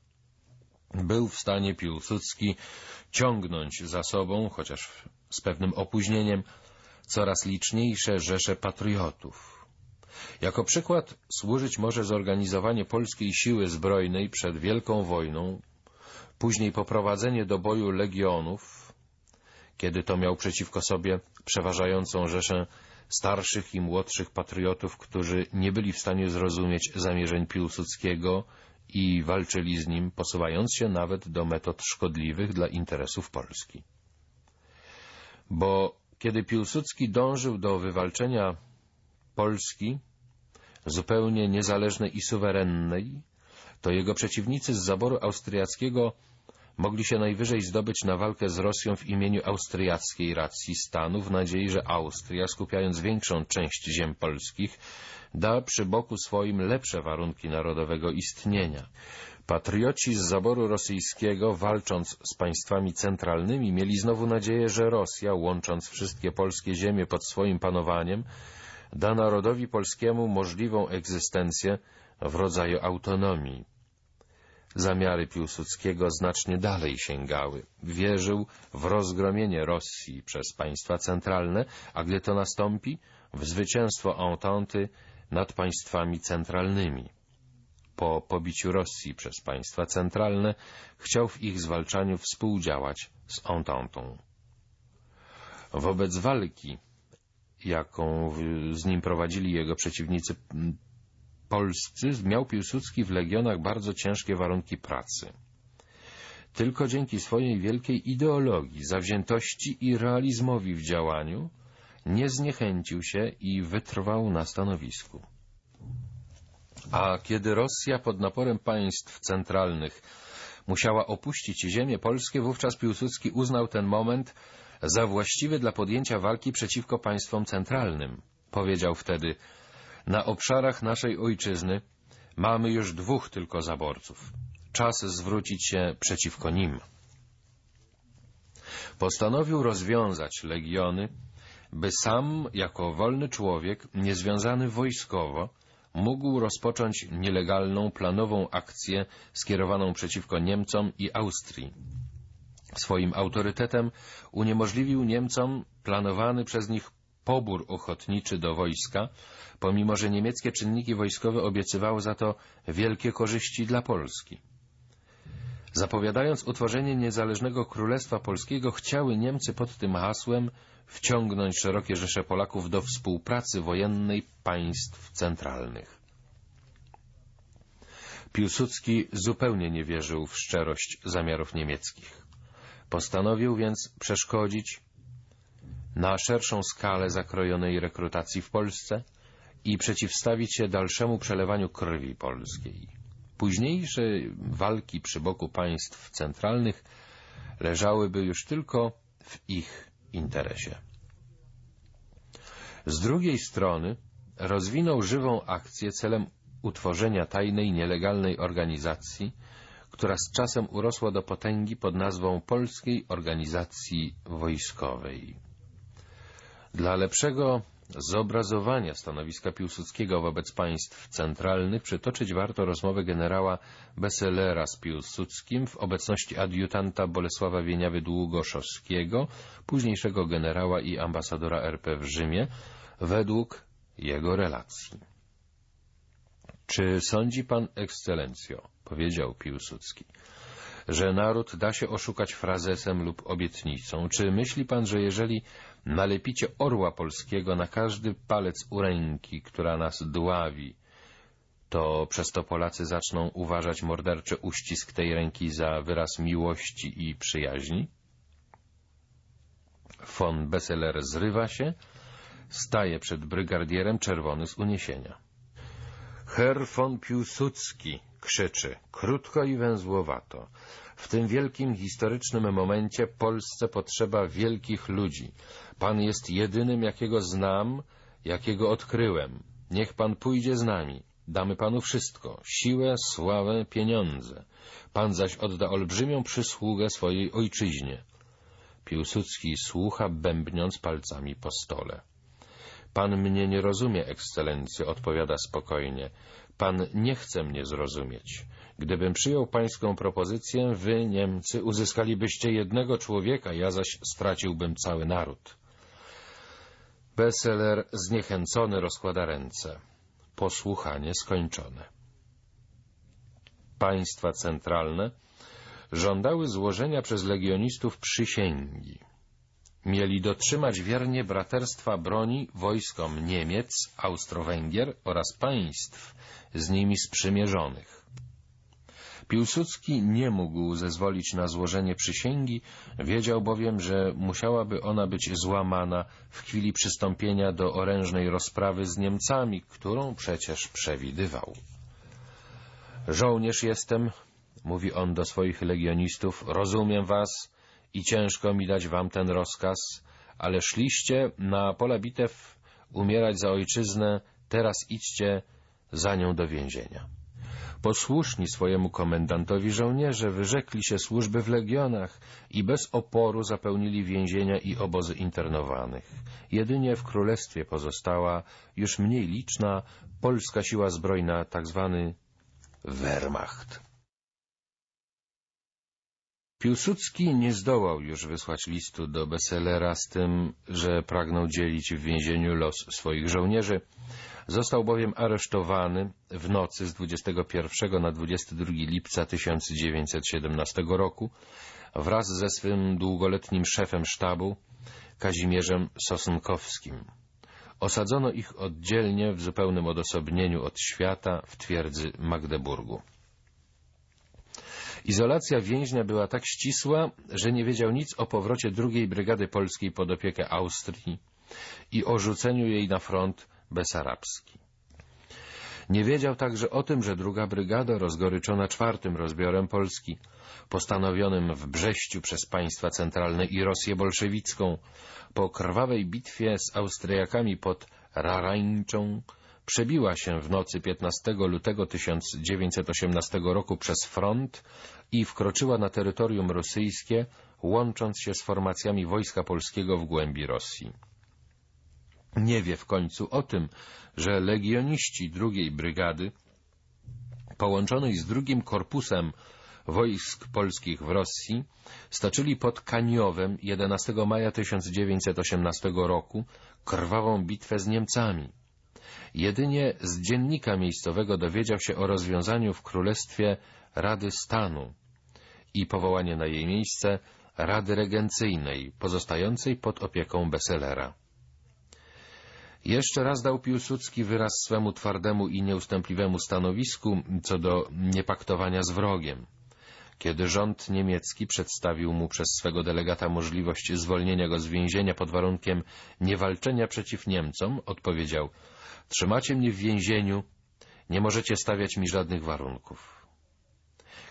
był w stanie Piłsudski ciągnąć za sobą, chociaż z pewnym opóźnieniem, coraz liczniejsze rzesze patriotów, jako przykład służyć może zorganizowanie polskiej siły zbrojnej przed Wielką Wojną, później poprowadzenie do boju legionów, kiedy to miał przeciwko sobie przeważającą rzeszę starszych i młodszych patriotów, którzy nie byli w stanie zrozumieć zamierzeń Piłsudskiego i walczyli z nim, posuwając się nawet do metod szkodliwych dla interesów Polski. Bo kiedy Piłsudski dążył do wywalczenia Polski, zupełnie niezależnej i suwerennej, to jego przeciwnicy z zaboru austriackiego mogli się najwyżej zdobyć na walkę z Rosją w imieniu austriackiej racji stanu w nadziei, że Austria, skupiając większą część ziem polskich, da przy boku swoim lepsze warunki narodowego istnienia. Patrioci z zaboru rosyjskiego, walcząc z państwami centralnymi, mieli znowu nadzieję, że Rosja, łącząc wszystkie polskie ziemie pod swoim panowaniem, da narodowi polskiemu możliwą egzystencję w rodzaju autonomii. Zamiary Piłsudskiego znacznie dalej sięgały. Wierzył w rozgromienie Rosji przez państwa centralne, a gdy to nastąpi, w zwycięstwo Entente nad państwami centralnymi. Po pobiciu Rosji przez państwa centralne chciał w ich zwalczaniu współdziałać z Ententą. Wobec walki jaką z nim prowadzili jego przeciwnicy polscy, miał Piłsudski w legionach bardzo ciężkie warunki pracy. Tylko dzięki swojej wielkiej ideologii, zawziętości i realizmowi w działaniu nie zniechęcił się i wytrwał na stanowisku. A kiedy Rosja pod naporem państw centralnych musiała opuścić ziemię polskie, wówczas Piłsudski uznał ten moment za właściwy dla podjęcia walki przeciwko państwom centralnym. Powiedział wtedy, na obszarach naszej ojczyzny mamy już dwóch tylko zaborców. czas zwrócić się przeciwko nim. Postanowił rozwiązać legiony, by sam, jako wolny człowiek, niezwiązany wojskowo, mógł rozpocząć nielegalną, planową akcję skierowaną przeciwko Niemcom i Austrii. Swoim autorytetem uniemożliwił Niemcom planowany przez nich pobór ochotniczy do wojska, pomimo że niemieckie czynniki wojskowe obiecywały za to wielkie korzyści dla Polski. Zapowiadając utworzenie niezależnego Królestwa Polskiego, chciały Niemcy pod tym hasłem wciągnąć szerokie rzesze Polaków do współpracy wojennej państw centralnych. Piłsudski zupełnie nie wierzył w szczerość zamiarów niemieckich. Postanowił więc przeszkodzić na szerszą skalę zakrojonej rekrutacji w Polsce i przeciwstawić się dalszemu przelewaniu krwi polskiej. Późniejsze walki przy boku państw centralnych leżałyby już tylko w ich interesie. Z drugiej strony rozwinął żywą akcję celem utworzenia tajnej, nielegalnej organizacji, która z czasem urosła do potęgi pod nazwą Polskiej Organizacji Wojskowej. Dla lepszego zobrazowania stanowiska Piłsudskiego wobec państw centralnych przytoczyć warto rozmowę generała Besselera z Piłsudskim w obecności adiutanta Bolesława Wieniawy-Długoszowskiego, późniejszego generała i ambasadora RP w Rzymie, według jego relacji. Czy sądzi pan, ekscelencjo, powiedział Piłsudski, że naród da się oszukać frazesem lub obietnicą? Czy myśli pan, że jeżeli nalepicie orła polskiego na każdy palec u ręki, która nas dławi, to przez to Polacy zaczną uważać morderczy uścisk tej ręki za wyraz miłości i przyjaźni? Von Besseler zrywa się, staje przed brygardierem czerwony z uniesienia. Herr von Piłsudski krzyczy, krótko i węzłowato. W tym wielkim historycznym momencie Polsce potrzeba wielkich ludzi. Pan jest jedynym, jakiego znam, jakiego odkryłem. Niech pan pójdzie z nami. Damy panu wszystko. Siłę, sławę, pieniądze. Pan zaś odda olbrzymią przysługę swojej ojczyźnie. Piłsudski słucha, bębniąc palcami po stole. Pan mnie nie rozumie, ekscelencjo, odpowiada spokojnie. Pan nie chce mnie zrozumieć. Gdybym przyjął pańską propozycję, wy, Niemcy, uzyskalibyście jednego człowieka, ja zaś straciłbym cały naród. Besseler zniechęcony rozkłada ręce. Posłuchanie skończone. Państwa centralne żądały złożenia przez legionistów przysięgi. Mieli dotrzymać wiernie braterstwa broni wojskom Niemiec, Austro-Węgier oraz państw z nimi sprzymierzonych. Piłsudski nie mógł zezwolić na złożenie przysięgi, wiedział bowiem, że musiałaby ona być złamana w chwili przystąpienia do orężnej rozprawy z Niemcami, którą przecież przewidywał. Żołnierz jestem, mówi on do swoich legionistów, rozumiem was i ciężko mi dać wam ten rozkaz, ale szliście na pola bitew umierać za ojczyznę, teraz idźcie za nią do więzienia. Posłuszni swojemu komendantowi żołnierze wyrzekli się służby w legionach i bez oporu zapełnili więzienia i obozy internowanych. Jedynie w królestwie pozostała, już mniej liczna, polska siła zbrojna, tzw. Tak Wehrmacht. Piłsudski nie zdołał już wysłać listu do Besselera z tym, że pragnął dzielić w więzieniu los swoich żołnierzy, Został bowiem aresztowany w nocy z 21 na 22 lipca 1917 roku wraz ze swym długoletnim szefem sztabu Kazimierzem Sosnkowskim. Osadzono ich oddzielnie w zupełnym odosobnieniu od świata w twierdzy Magdeburgu. Izolacja więźnia była tak ścisła, że nie wiedział nic o powrocie drugiej Brygady Polskiej pod opiekę Austrii i o rzuceniu jej na front besarabski. Nie wiedział także o tym, że druga brygada, rozgoryczona czwartym rozbiorem Polski, postanowionym w Brześciu przez państwa centralne i Rosję bolszewicką, po krwawej bitwie z Austriakami pod Rarańczą, przebiła się w nocy 15 lutego 1918 roku przez front i wkroczyła na terytorium rosyjskie, łącząc się z formacjami Wojska Polskiego w głębi Rosji. Nie wie w końcu o tym, że legioniści drugiej brygady, połączonej z drugim korpusem wojsk polskich w Rosji, stoczyli pod Kaniowem 11 maja 1918 roku krwawą bitwę z Niemcami. Jedynie z dziennika miejscowego dowiedział się o rozwiązaniu w Królestwie Rady Stanu i powołanie na jej miejsce Rady Regencyjnej, pozostającej pod opieką Besselera. Jeszcze raz dał Piłsudski wyraz swemu twardemu i nieustępliwemu stanowisku co do niepaktowania z wrogiem. Kiedy rząd niemiecki przedstawił mu przez swego delegata możliwość zwolnienia go z więzienia pod warunkiem niewalczenia przeciw Niemcom, odpowiedział — Trzymacie mnie w więzieniu, nie możecie stawiać mi żadnych warunków.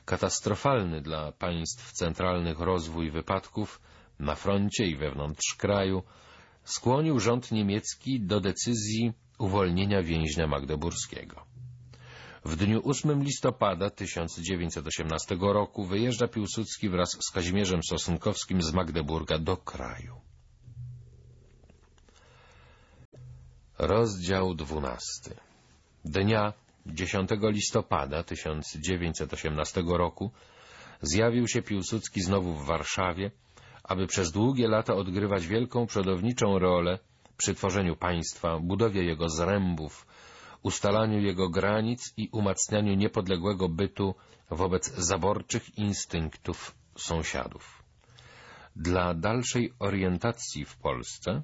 Katastrofalny dla państw centralnych rozwój wypadków na froncie i wewnątrz kraju skłonił rząd niemiecki do decyzji uwolnienia więźnia magdeburskiego. W dniu 8 listopada 1918 roku wyjeżdża Piłsudski wraz z Kazimierzem Sosunkowskim z Magdeburga do kraju. Rozdział 12 Dnia 10 listopada 1918 roku zjawił się Piłsudski znowu w Warszawie, aby przez długie lata odgrywać wielką przodowniczą rolę przy tworzeniu państwa, budowie jego zrębów, ustalaniu jego granic i umacnianiu niepodległego bytu wobec zaborczych instynktów sąsiadów. Dla dalszej orientacji w Polsce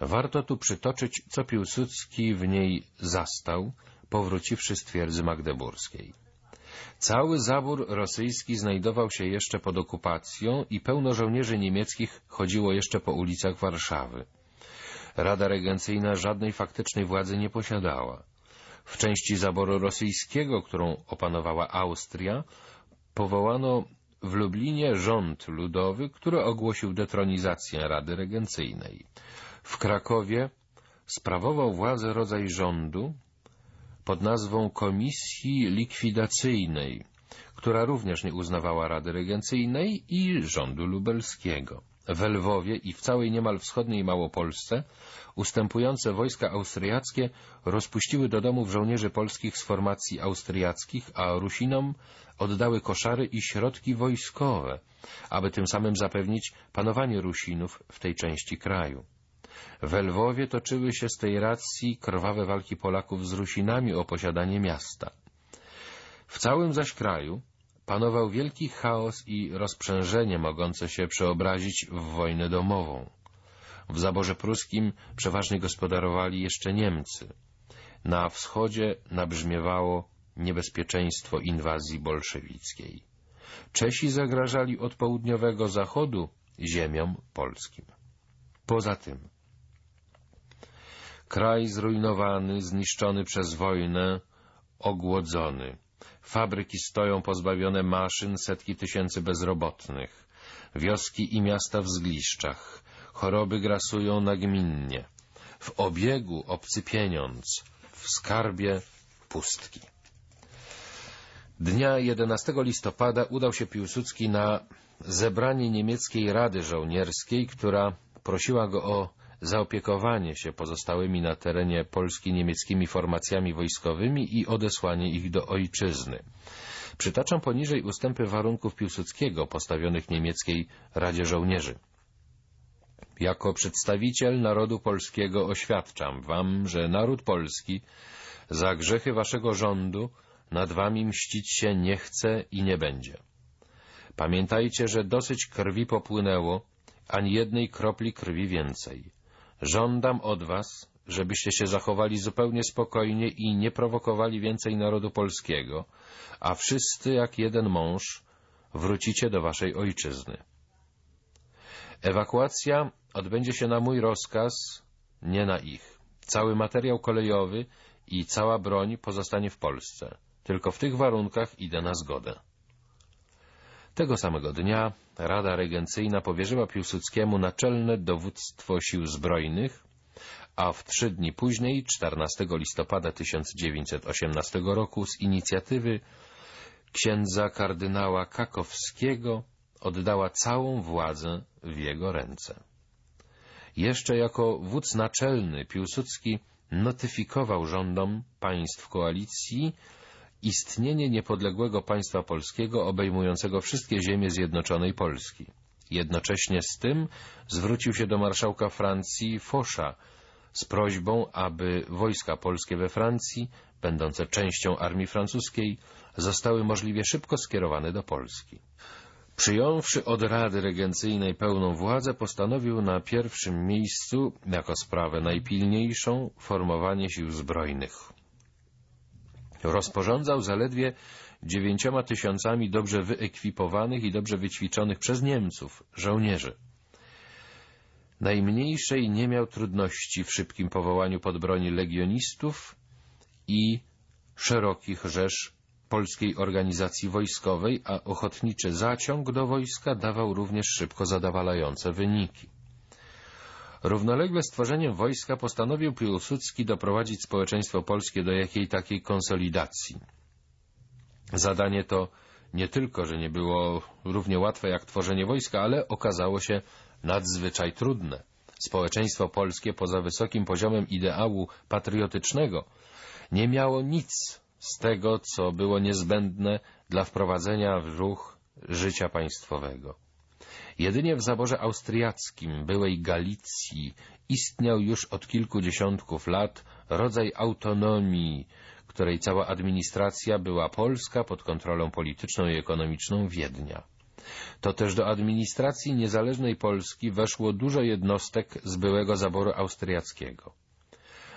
warto tu przytoczyć, co Piłsudski w niej zastał, powróciwszy z twierdzy magdeburskiej. Cały zabór rosyjski znajdował się jeszcze pod okupacją i pełno żołnierzy niemieckich chodziło jeszcze po ulicach Warszawy. Rada Regencyjna żadnej faktycznej władzy nie posiadała. W części zaboru rosyjskiego, którą opanowała Austria, powołano w Lublinie rząd ludowy, który ogłosił detronizację Rady Regencyjnej. W Krakowie sprawował władzę rodzaj rządu pod nazwą Komisji Likwidacyjnej, która również nie uznawała Rady Regencyjnej i rządu lubelskiego. W Lwowie i w całej niemal wschodniej Małopolsce ustępujące wojska austriackie rozpuściły do domów żołnierzy polskich z formacji austriackich, a Rusinom oddały koszary i środki wojskowe, aby tym samym zapewnić panowanie Rusinów w tej części kraju. W Lwowie toczyły się z tej racji krwawe walki Polaków z Rusinami o posiadanie miasta. W całym zaś kraju panował wielki chaos i rozprzężenie mogące się przeobrazić w wojnę domową. W zaborze pruskim przeważnie gospodarowali jeszcze Niemcy. Na wschodzie nabrzmiewało niebezpieczeństwo inwazji bolszewickiej. Czesi zagrażali od południowego zachodu ziemiom polskim. Poza tym kraj zrujnowany, zniszczony przez wojnę, ogłodzony. Fabryki stoją pozbawione maszyn, setki tysięcy bezrobotnych. Wioski i miasta w zgliszczach. Choroby grasują nagminnie. W obiegu obcy pieniądz, w skarbie pustki. Dnia 11 listopada udał się Piłsudski na zebranie niemieckiej Rady Żołnierskiej, która prosiła go o zaopiekowanie się pozostałymi na terenie Polski niemieckimi formacjami wojskowymi i odesłanie ich do ojczyzny. Przytaczam poniżej ustępy warunków Piłsudskiego postawionych niemieckiej Radzie Żołnierzy. Jako przedstawiciel narodu polskiego oświadczam wam, że naród polski za grzechy waszego rządu nad wami mścić się nie chce i nie będzie. Pamiętajcie, że dosyć krwi popłynęło, ani jednej kropli krwi więcej. Żądam od was, żebyście się zachowali zupełnie spokojnie i nie prowokowali więcej narodu polskiego, a wszyscy jak jeden mąż wrócicie do waszej ojczyzny. Ewakuacja odbędzie się na mój rozkaz, nie na ich. Cały materiał kolejowy i cała broń pozostanie w Polsce. Tylko w tych warunkach idę na zgodę. Tego samego dnia Rada Regencyjna powierzyła Piłsudskiemu naczelne dowództwo sił zbrojnych, a w trzy dni później, 14 listopada 1918 roku, z inicjatywy księdza kardynała Kakowskiego oddała całą władzę w jego ręce. Jeszcze jako wódz naczelny Piłsudski notyfikował rządom państw koalicji istnienie niepodległego państwa polskiego obejmującego wszystkie ziemie zjednoczonej Polski. Jednocześnie z tym zwrócił się do marszałka Francji Fosza z prośbą, aby wojska polskie we Francji, będące częścią armii francuskiej, zostały możliwie szybko skierowane do Polski. Przyjąwszy od Rady Regencyjnej pełną władzę, postanowił na pierwszym miejscu, jako sprawę najpilniejszą, formowanie sił zbrojnych. Rozporządzał zaledwie dziewięcioma tysiącami dobrze wyekwipowanych i dobrze wyćwiczonych przez Niemców żołnierzy. Najmniejszej nie miał trudności w szybkim powołaniu pod broni legionistów i szerokich rzesz polskiej organizacji wojskowej, a ochotniczy zaciąg do wojska dawał również szybko zadowalające wyniki. Równolegle z tworzeniem wojska postanowił Piłsudski doprowadzić społeczeństwo polskie do jakiej takiej konsolidacji. Zadanie to nie tylko, że nie było równie łatwe jak tworzenie wojska, ale okazało się nadzwyczaj trudne. Społeczeństwo polskie poza wysokim poziomem ideału patriotycznego nie miało nic z tego, co było niezbędne dla wprowadzenia w ruch życia państwowego. Jedynie w zaborze austriackim, byłej Galicji, istniał już od kilku dziesiątków lat rodzaj autonomii, której cała administracja była polska pod kontrolą polityczną i ekonomiczną Wiednia. To też do administracji niezależnej Polski weszło dużo jednostek z byłego zaboru austriackiego.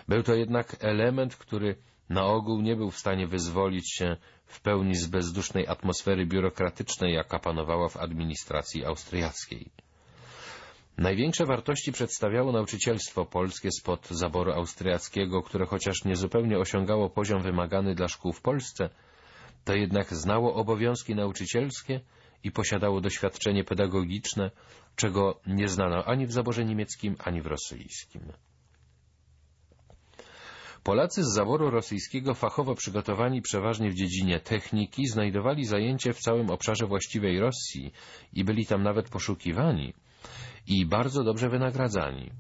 Był to jednak element, który na ogół nie był w stanie wyzwolić się w pełni z bezdusznej atmosfery biurokratycznej, jaka panowała w administracji austriackiej. Największe wartości przedstawiało nauczycielstwo polskie spod zaboru austriackiego, które chociaż niezupełnie osiągało poziom wymagany dla szkół w Polsce, to jednak znało obowiązki nauczycielskie i posiadało doświadczenie pedagogiczne, czego nie znano ani w zaborze niemieckim, ani w rosyjskim. Polacy z zaboru rosyjskiego fachowo przygotowani przeważnie w dziedzinie techniki znajdowali zajęcie w całym obszarze właściwej Rosji i byli tam nawet poszukiwani i bardzo dobrze wynagradzani.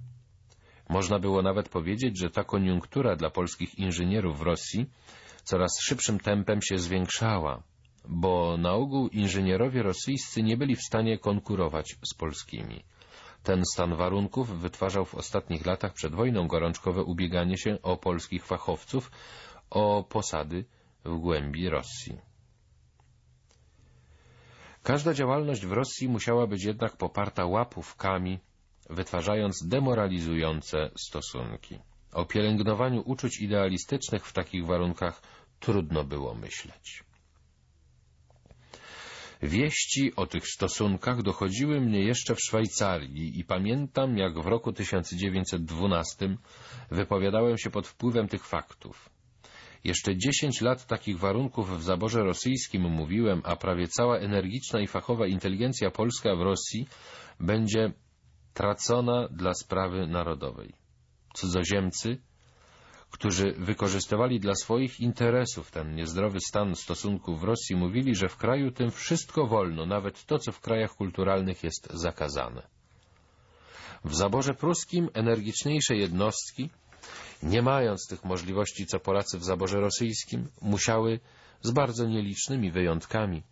Można było nawet powiedzieć, że ta koniunktura dla polskich inżynierów w Rosji coraz szybszym tempem się zwiększała, bo na ogół inżynierowie rosyjscy nie byli w stanie konkurować z polskimi. Ten stan warunków wytwarzał w ostatnich latach przed wojną gorączkowe ubieganie się o polskich fachowców o posady w głębi Rosji. Każda działalność w Rosji musiała być jednak poparta łapówkami, wytwarzając demoralizujące stosunki. O pielęgnowaniu uczuć idealistycznych w takich warunkach trudno było myśleć. Wieści o tych stosunkach dochodziły mnie jeszcze w Szwajcarii i pamiętam, jak w roku 1912 wypowiadałem się pod wpływem tych faktów. Jeszcze dziesięć lat takich warunków w zaborze rosyjskim mówiłem, a prawie cała energiczna i fachowa inteligencja polska w Rosji będzie tracona dla sprawy narodowej. Cudzoziemcy którzy wykorzystywali dla swoich interesów ten niezdrowy stan stosunków w Rosji, mówili, że w kraju tym wszystko wolno, nawet to, co w krajach kulturalnych jest zakazane. W zaborze pruskim energiczniejsze jednostki, nie mając tych możliwości, co Polacy w zaborze rosyjskim, musiały, z bardzo nielicznymi wyjątkami,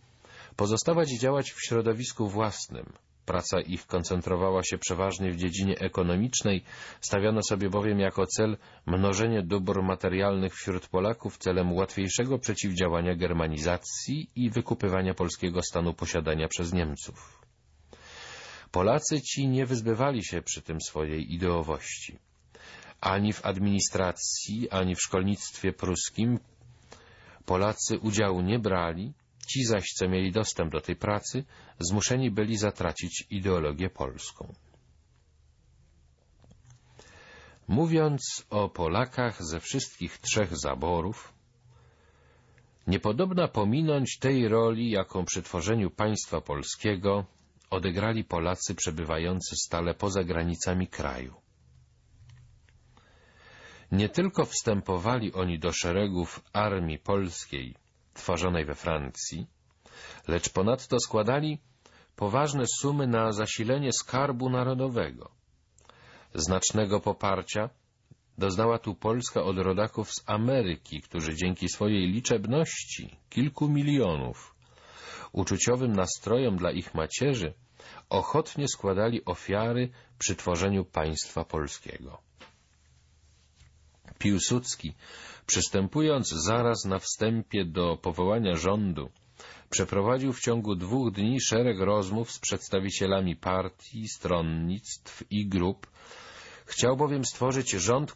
pozostawać i działać w środowisku własnym, Praca ich koncentrowała się przeważnie w dziedzinie ekonomicznej, stawiano sobie bowiem jako cel mnożenie dóbr materialnych wśród Polaków celem łatwiejszego przeciwdziałania germanizacji i wykupywania polskiego stanu posiadania przez Niemców. Polacy ci nie wyzbywali się przy tym swojej ideowości. Ani w administracji, ani w szkolnictwie pruskim Polacy udziału nie brali, Ci zaś, co mieli dostęp do tej pracy, zmuszeni byli zatracić ideologię polską. Mówiąc o Polakach ze wszystkich trzech zaborów, niepodobna pominąć tej roli, jaką przy tworzeniu państwa polskiego odegrali Polacy przebywający stale poza granicami kraju. Nie tylko wstępowali oni do szeregów armii polskiej tworzonej we Francji, lecz ponadto składali poważne sumy na zasilenie skarbu narodowego. Znacznego poparcia doznała tu Polska od rodaków z Ameryki, którzy dzięki swojej liczebności kilku milionów, uczuciowym nastrojom dla ich macierzy, ochotnie składali ofiary przy tworzeniu państwa polskiego. Piłsudski, przystępując zaraz na wstępie do powołania rządu, przeprowadził w ciągu dwóch dni szereg rozmów z przedstawicielami partii, stronnictw i grup, chciał bowiem stworzyć rząd